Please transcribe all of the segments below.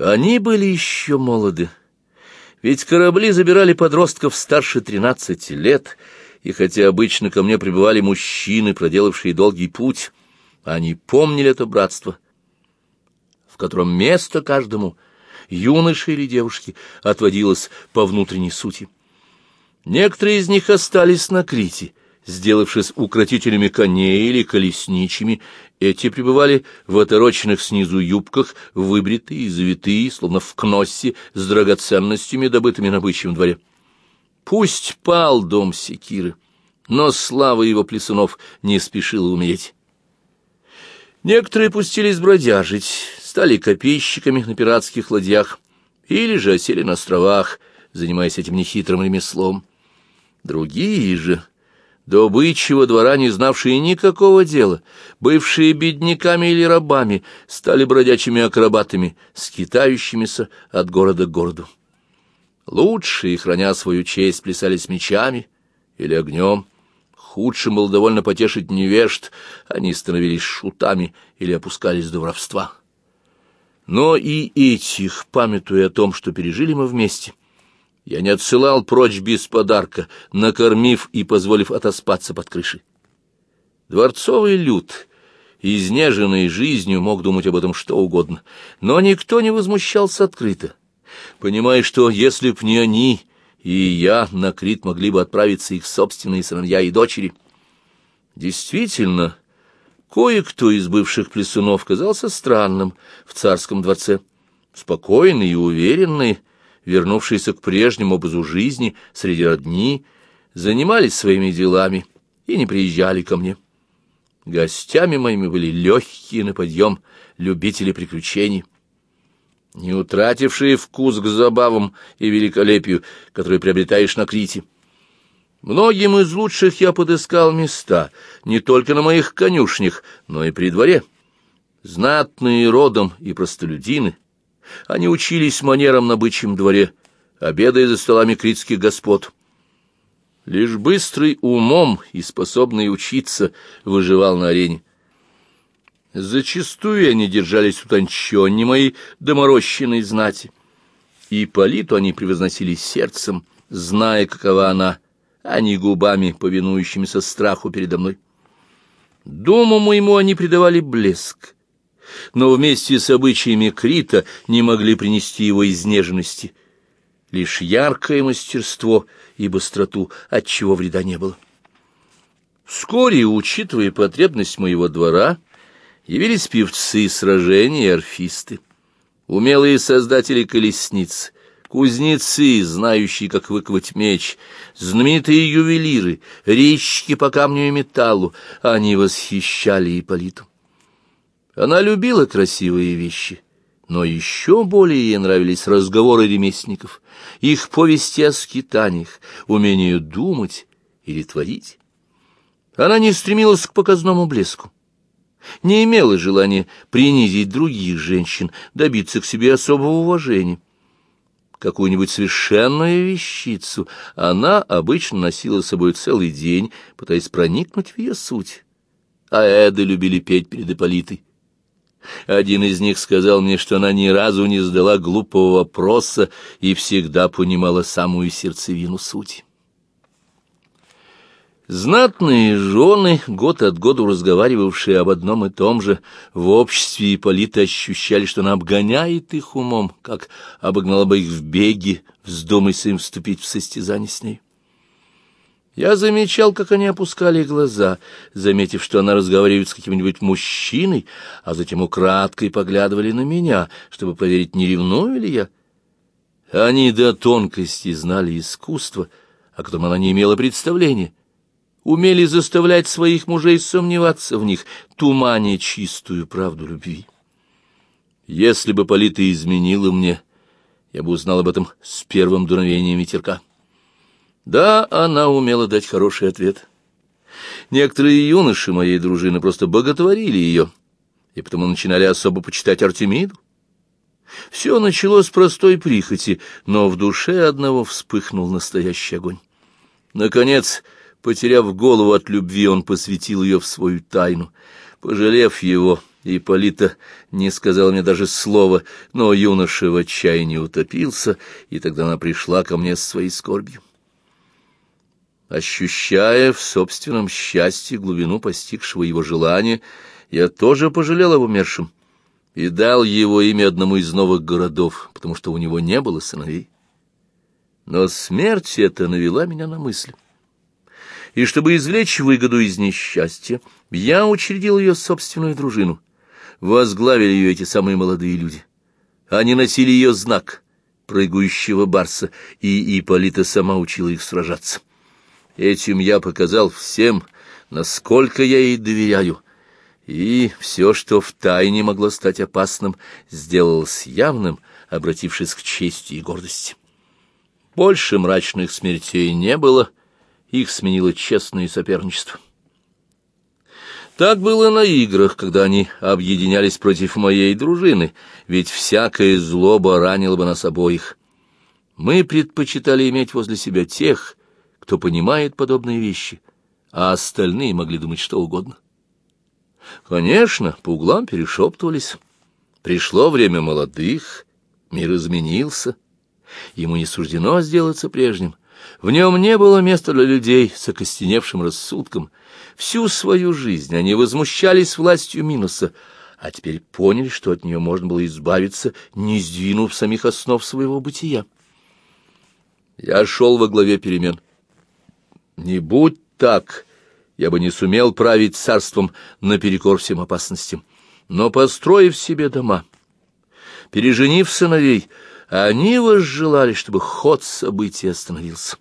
Они были еще молоды. Ведь корабли забирали подростков старше тринадцати лет, и хотя обычно ко мне прибывали мужчины, проделавшие долгий путь, они помнили это братство, в котором место каждому, юноше или девушке, отводилось по внутренней сути. Некоторые из них остались на Крите, сделавшись укротителями коней или колесничими, эти пребывали в отороченных снизу юбках, выбритые и завитые, словно в кноссе, с драгоценностями, добытыми на бычьем дворе. Пусть пал дом Секиры, но слава его плесунов не спешила умереть. Некоторые пустились бродяжить, стали копейщиками на пиратских ладьях или же осели на островах, занимаясь этим нехитрым ремеслом. Другие же до бычьего двора, не знавшие никакого дела, бывшие бедняками или рабами, стали бродячими акробатами, скитающимися от города к городу. Лучшие, храня свою честь, плясали с мечами или огнем. Худшим было довольно потешить невежд, они становились шутами или опускались до воровства. Но и этих, памятуя о том, что пережили мы вместе, я не отсылал прочь без подарка, накормив и позволив отоспаться под крышей. Дворцовый люд, изнеженный жизнью, мог думать об этом что угодно, но никто не возмущался открыто, понимая, что если б не они и я, на Крит могли бы отправиться их собственные сыновья и дочери. Действительно, кое-кто из бывших плесунов казался странным в царском дворце, спокойный и уверенный, вернувшиеся к прежнему образу жизни среди родни, занимались своими делами и не приезжали ко мне. Гостями моими были легкие на подъем любители приключений, не утратившие вкус к забавам и великолепию, которые приобретаешь на Крите. Многим из лучших я подыскал места, не только на моих конюшнях, но и при дворе. Знатные родом и простолюдины — они учились манерам на бычьем дворе, обедая за столами критских господ. Лишь быстрый умом и способный учиться выживал на арене. Зачастую они держались утонченнее моей доморощенной знати. И Политу они превозносили сердцем, зная, какова она, а не губами, повинующимися страху передо мной. Дому моему они придавали блеск, но вместе с обычаями Крита не могли принести его изнеженности. Лишь яркое мастерство и быстроту, от чего вреда не было. Вскоре, учитывая потребность моего двора, явились певцы сражений и орфисты, умелые создатели колесниц, кузнецы, знающие, как выковать меч, знаменитые ювелиры, резчики по камню и металлу, они восхищали Ипполиту. Она любила красивые вещи, но еще более ей нравились разговоры ремесленников, их повести о скитаниях, умение думать или творить. Она не стремилась к показному блеску, не имела желания принизить других женщин, добиться к себе особого уважения. Какую-нибудь совершенную вещицу она обычно носила с собой целый день, пытаясь проникнуть в ее суть. А Эды любили петь перед Ипполитой. Один из них сказал мне, что она ни разу не задала глупого вопроса и всегда понимала самую сердцевину сути. Знатные жены, год от года разговаривавшие об одном и том же, в обществе Ипполита ощущали, что она обгоняет их умом, как обогнала бы их в беге, вздумайся им вступить в состязание с ней. Я замечал, как они опускали глаза, заметив, что она разговаривает с каким-нибудь мужчиной, а затем украдкой поглядывали на меня, чтобы проверить, не ревную ли я. Они до тонкости знали искусство, о котором она не имела представления, умели заставлять своих мужей сомневаться в них, туманя чистую правду любви. Если бы Полита изменила мне, я бы узнал об этом с первым дуновением ветерка. Да, она умела дать хороший ответ. Некоторые юноши моей дружины просто боготворили ее, и потому начинали особо почитать Артемиду. Все началось с простой прихоти, но в душе одного вспыхнул настоящий огонь. Наконец, потеряв голову от любви, он посвятил ее в свою тайну. Пожалев его, Ипполита не сказала мне даже слова, но юноша в отчаянии утопился, и тогда она пришла ко мне с своей скорбью. Ощущая в собственном счастье глубину постигшего его желания, я тоже пожалел об умершем и дал его имя одному из новых городов, потому что у него не было сыновей. Но смерть эта навела меня на мысль. И чтобы извлечь выгоду из несчастья, я учредил ее собственную дружину — возглавили ее эти самые молодые люди. Они носили ее знак, прыгающего барса, и Ипполита сама учила их сражаться. Этим я показал всем, насколько я ей доверяю, и все, что в тайне могло стать опасным, сделалось явным, обратившись к чести и гордости. Больше мрачных смертей не было, их сменило честное соперничество. Так было на играх, когда они объединялись против моей дружины, ведь всякая злоба ранила бы нас обоих. Мы предпочитали иметь возле себя тех, кто понимает подобные вещи, а остальные могли думать что угодно. Конечно, по углам перешептывались. Пришло время молодых, мир изменился, ему не суждено сделаться прежним. В нем не было места для людей с окостеневшим рассудком. Всю свою жизнь они возмущались властью минуса, а теперь поняли, что от нее можно было избавиться, не сдвинув самих основ своего бытия. Я шел во главе перемен. Не будь так, я бы не сумел править царством наперекор всем опасностям. Но, построив себе дома, переженив сыновей, они возжелали, чтобы ход событий остановился.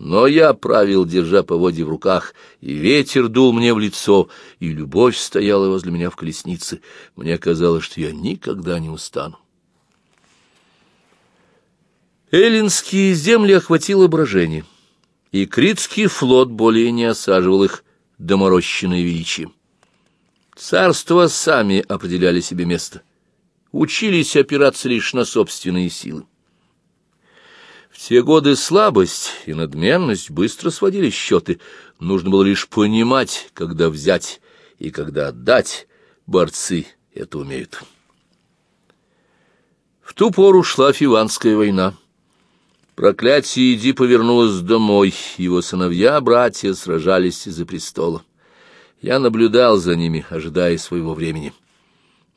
Но я правил, держа поводья в руках, и ветер дул мне в лицо, и любовь стояла возле меня в колеснице. Мне казалось, что я никогда не устану. Эллинские земли охватило брожение, и Критский флот более не осаживал их доморощенное величием. Царства сами определяли себе место, учились опираться лишь на собственные силы. В те годы слабость и надменность быстро сводили счеты. Нужно было лишь понимать, когда взять и когда отдать. Борцы это умеют. В ту пору шла Фиванская война. Проклятие Иди повернулось домой, его сыновья-братья сражались из-за престола. Я наблюдал за ними, ожидая своего времени.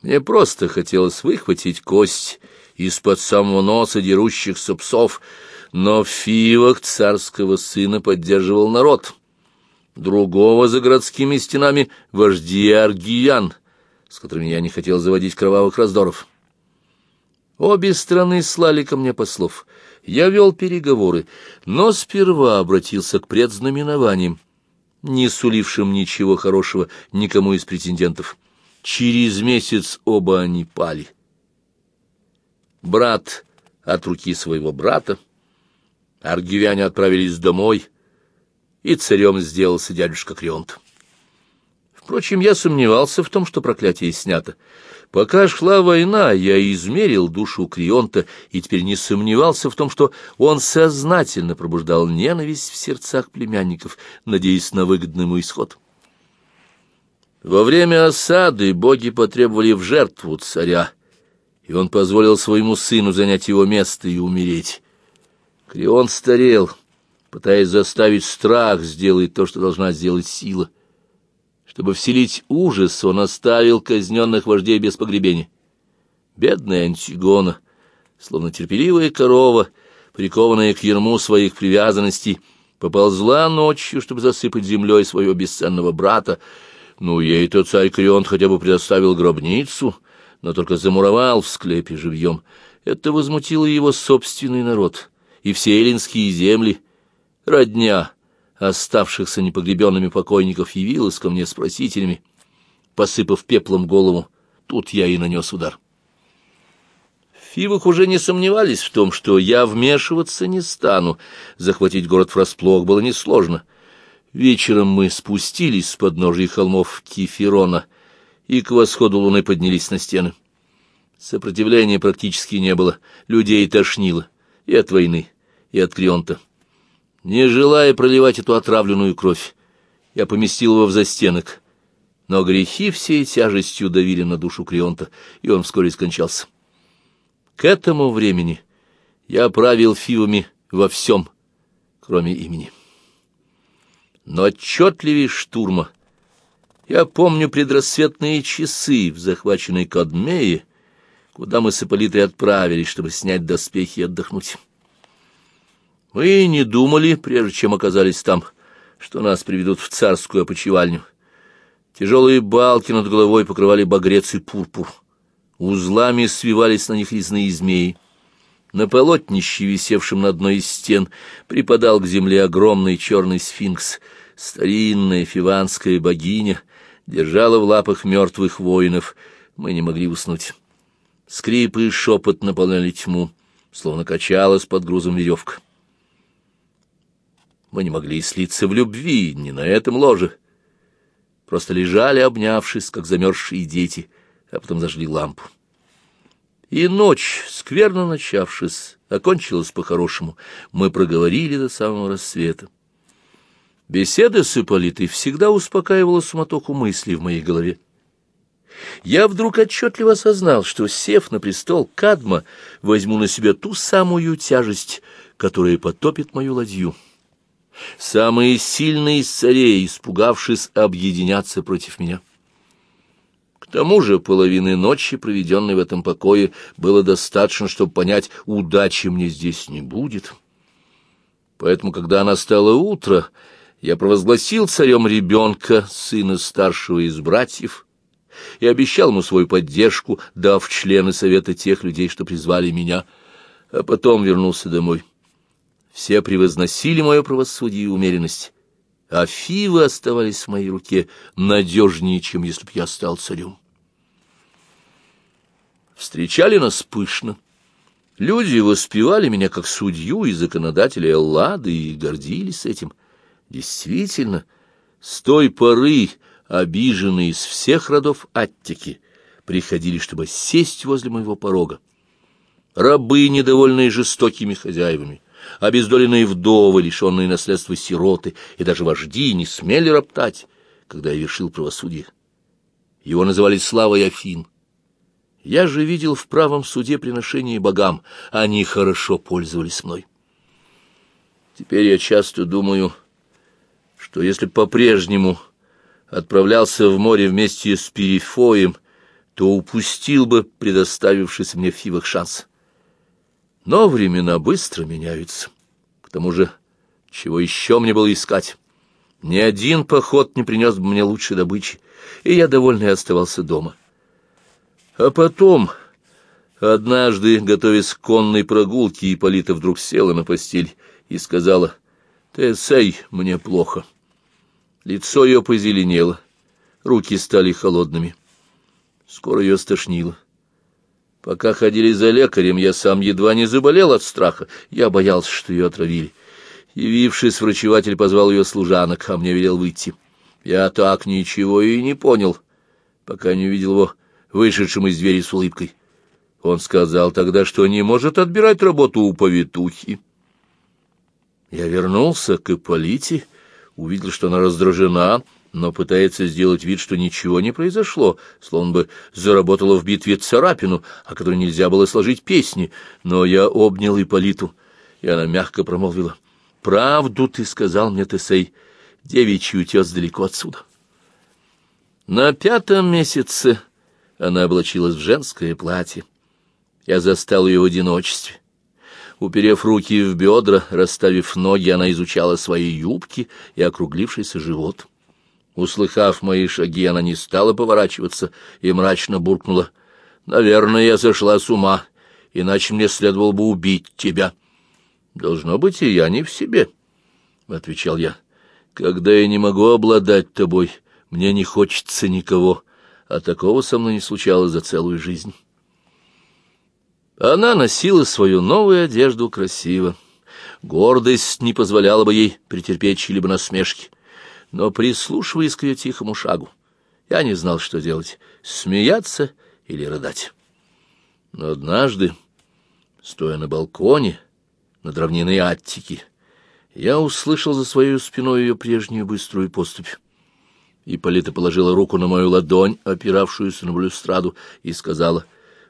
Мне просто хотелось выхватить кость из-под самого носа дерущихся псов, но в Фивах царского сына поддерживал народ. Другого за городскими стенами вожди аргиян, с которыми я не хотел заводить кровавых раздоров. Обе страны слали ко мне послов. Я вел переговоры, но сперва обратился к предзнаменованиям, не сулившим ничего хорошего никому из претендентов. Через месяц оба они пали брат от руки своего брата. Аргивяне отправились домой, и царем сделался дядюшка Крионт. Впрочем, я сомневался в том, что проклятие снято. Пока шла война, я измерил душу Крионта и теперь не сомневался в том, что он сознательно пробуждал ненависть в сердцах племянников, надеясь на выгодный ему исход. Во время осады боги потребовали в жертву царя, и он позволил своему сыну занять его место и умереть. Крион старел, пытаясь заставить страх сделать то, что должна сделать сила. Чтобы вселить ужас, он оставил казненных вождей без погребения. Бедная Антигона, словно терпеливая корова, прикованная к ерму своих привязанностей, поползла ночью, чтобы засыпать землей своего бесценного брата. Ну, ей-то царь Крион хотя бы предоставил гробницу — но только замуровал в склепе живьем. Это возмутило его собственный народ и все эллинские земли. Родня оставшихся непогребенными покойников явилась ко мне с просителями, посыпав пеплом голову. Тут я и нанес удар. Фивах уже не сомневались в том, что я вмешиваться не стану. Захватить город врасплох было несложно. Вечером мы спустились с подножья холмов Кефирона — и к восходу луны поднялись на стены. Сопротивления практически не было, людей тошнило и от войны, и от Крионта. Не желая проливать эту отравленную кровь, я поместил его в застенок, Но грехи всей тяжестью давили на душу Крионта, и он вскоре скончался. К этому времени я правил фивами во всем, кроме имени. Но отчетливее штурма я помню предрассветные часы в захваченной Кадмее, куда мы с Ипполитой отправились, чтобы снять доспехи и отдохнуть. Мы не думали, прежде чем оказались там, что нас приведут в царскую опочивальню. Тяжелые балки над головой покрывали багрец и пурпур. Узлами свивались на них резные змеи. На полотнище, висевшем на одной из стен, припадал к земле огромный черный сфинкс. Старинная фиванская богиня держала в лапах мертвых воинов. Мы не могли уснуть. Скрипы и шепот наполняли тьму, словно качалась под грузом веревка. Мы не могли слиться в любви ни на этом ложе. Просто лежали, обнявшись, как замерзшие дети, а потом зажгли лампу. И ночь, скверно начавшись, окончилась по-хорошему. Мы проговорили до самого рассвета. Беседа с Ипполитой всегда успокаивала суматоху мыслей в моей голове. Я вдруг отчетливо осознал, что, сев на престол Кадма, возьму на себя ту самую тяжесть, которая потопит мою ладью. Самые сильные из царей, испугавшись, объединятся против меня. К тому же половины ночи, проведенной в этом покое, было достаточно, чтобы понять, удачи мне здесь не будет. Поэтому, когда настало утро, я провозгласил царем ребенка, сына старшего из братьев, и обещал ему свою поддержку, дав члены совета тех людей, что призвали меня, а потом вернулся домой. Все превозносили мое правосудие и умеренность, а фивы оставались в моей руке надежнее, чем если б я стал царем. Встречали нас пышно. Люди воспевали меня как судью и законодателя Эллады и гордились этим. Действительно, с той поры обиженные из всех родов Аттики приходили, чтобы сесть возле моего порога. Рабы, недовольные жестокими хозяевами, обездоленные вдовы, лишенные наследства сироты, и даже вожди не смели роптать, когда я вершил правосудие. Его называли славой Афин. Я же видел в правом суде приношение богам, они хорошо пользовались мной. Теперь я часто думаю, что если по-прежнему отправлялся в море вместе с Перифоем, то упустил бы предоставившийся мне в Фивах шанс. Но времена быстро меняются. К тому же, чего еще мне было искать? Ни один поход не принес бы мне лучшей добычи, и я довольный оставался дома. А потом, однажды, готовясь к конной прогулке, Ипполита вдруг села на постель и сказала, «Тесей, мне плохо». Лицо ее позеленело, руки стали холодными. Скоро ее стошнило. Пока ходили за лекарем, я сам едва не заболел от страха. Я боялся, что ее отравили. Явившись, врачеватель позвал ее служанок, а мне велел выйти. Я так ничего и не понял, пока не увидел его вышедшим из двери с улыбкой. Он сказал тогда, что не может отбирать работу у повитухи. Я вернулся к Ипполите, увидел, что она раздражена, но пытается сделать вид, что ничего не произошло, словно бы заработала в битве царапину, о которой нельзя было сложить песни. Но я обнял Ипполиту, и она мягко промолвила. «Правду ты сказал мне, Тесей, девичий утес далеко отсюда». На пятом месяце она облачилась в женское платье. Я застал ее в одиночестве. Уперев руки в бедра, расставив ноги, она изучала свои юбки и округлившийся живот. Услыхав мои шаги, она не стала поворачиваться и мрачно буркнула. «Наверное, я сошла с ума, иначе мне следовало бы убить тебя». «Должно быть, и я не в себе», — отвечал я. «Когда я не могу обладать тобой, мне не хочется никого, а такого со мной не случалось за целую жизнь». Она носила свою новую одежду красиво. Гордость не позволяла бы ей претерпеть чьи-либо насмешки но, прислушиваясь к ее тихому шагу, я не знал, что делать — смеяться или рыдать. Но однажды, стоя на балконе над равниной Аттики, я услышал за своей спиной ее прежнюю быструю поступь. Ипполита положила руку на мою ладонь, опиравшуюся на балюстраду, и сказала,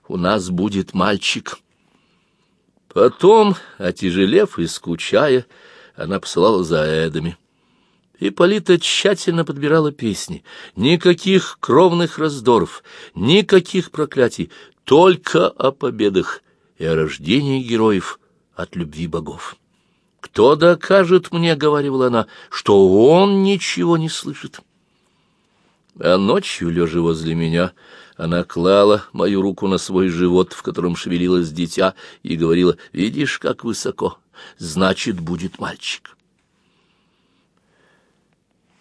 «У нас будет мальчик». Потом, отяжелев и скучая, она посылала за Эдами. Ипполита тщательно подбирала песни. Никаких кровных раздоров, никаких проклятий, только о победах и о рождении героев от любви богов. «Кто докажет мне, — говорила она, — что он ничего не слышит?» А ночью, лежа возле меня, она клала мою руку на свой живот, в котором шевелилось дитя, и говорила, «Видишь, как высоко, значит, будет мальчик».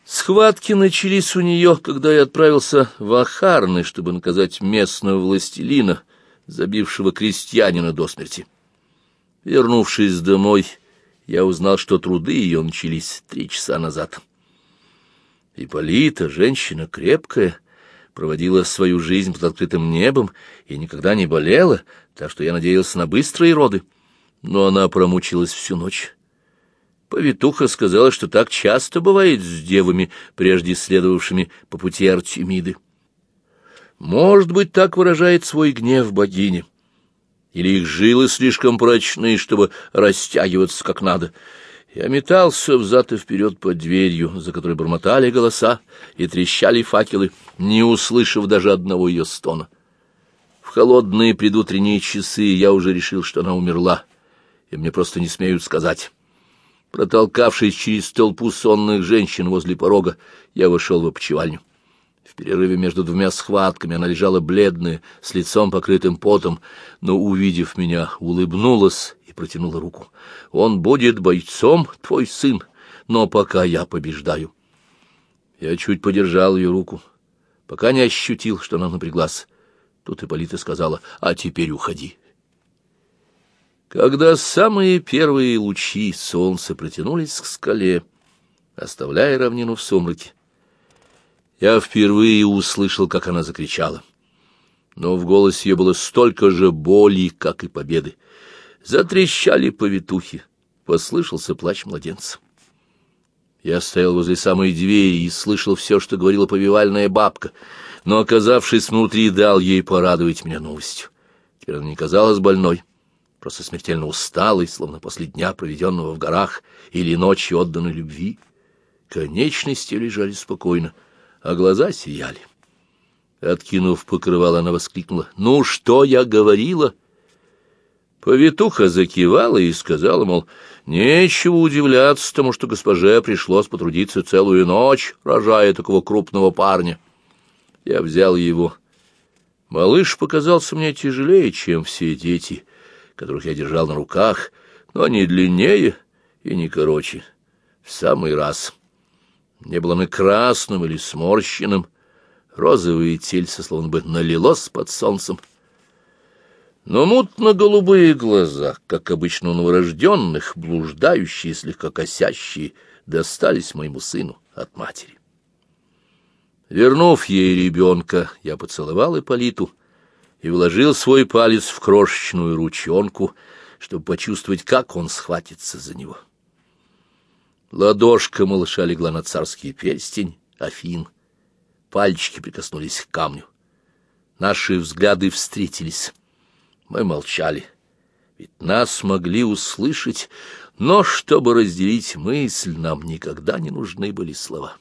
Схватки начались у нее, когда я отправился в Ахарны, чтобы наказать местного властелина, забившего крестьянина до смерти. Вернувшись домой, я узнал, что труды ее начались три часа назад. Ипполита, женщина крепкая, проводила свою жизнь под открытым небом и никогда не болела, так что я надеялся на быстрые роды. Но она промучилась всю ночь. Повитуха сказала, что так часто бывает с девами, прежде следовавшими по пути Артемиды. Может быть, так выражает свой гнев богиня. Или их жилы слишком прочны, чтобы растягиваться как надо — я метался взад и вперед под дверью, за которой бормотали голоса и трещали факелы, не услышав даже одного ее стона. В холодные предутренние часы я уже решил, что она умерла, и мне просто не смеют сказать. Протолкавшись через толпу сонных женщин возле порога, я вошел в опочивальню. В перерыве между двумя схватками она лежала бледная, с лицом покрытым потом, но, увидев меня, улыбнулась протянула руку. «Он будет бойцом, твой сын, но пока я побеждаю». Я чуть подержал ее руку, пока не ощутил, что она напряглась. Тут Ипполита сказала, «А теперь уходи». Когда самые первые лучи солнца протянулись к скале, оставляя равнину в сумраке, я впервые услышал, как она закричала. Но в голосе ее было столько же боли, как и победы. Затрещали повитухи, послышался плач младенца. Я стоял возле самой двери и слышал все, что говорила повивальная бабка, но, оказавшись внутри, дал ей порадовать меня новостью. Теперь она не казалась больной, просто смертельно усталой, словно после дня, проведенного в горах, или ночи отданной любви. Конечности лежали спокойно, а глаза сияли. Откинув покрывало, она воскликнула. «Ну, что я говорила?» Повитуха закивала и сказала, мол, нечего удивляться тому, что госпоже пришлось потрудиться целую ночь, рожая такого крупного парня. Я взял его. Малыш показался мне тяжелее, чем все дети, которых я держал на руках, но не длиннее и не короче. В самый раз. Не было он красным или сморщенным. Розовое тельце словно бы налилось под солнцем. Но мутно-голубые глаза, как обычно у новорожденных, блуждающие, слегка косящие, достались моему сыну от матери. Вернув ей ребенка, я поцеловал Ипполиту и вложил свой палец в крошечную ручонку, чтобы почувствовать, как он схватится за него. Ладошка малыша легла на царский перстень, Афин. Пальчики прикоснулись к камню. Наши взгляды встретились. Мы молчали, ведь нас могли услышать, но чтобы разделить мысль, нам никогда не нужны были слова.